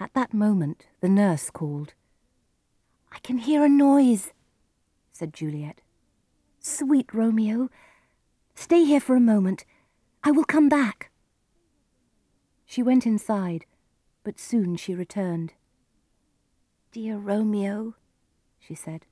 At that moment, the nurse called. I can hear a noise, said Juliet. Sweet Romeo, stay here for a moment. I will come back. She went inside, but soon she returned. Dear Romeo, she said.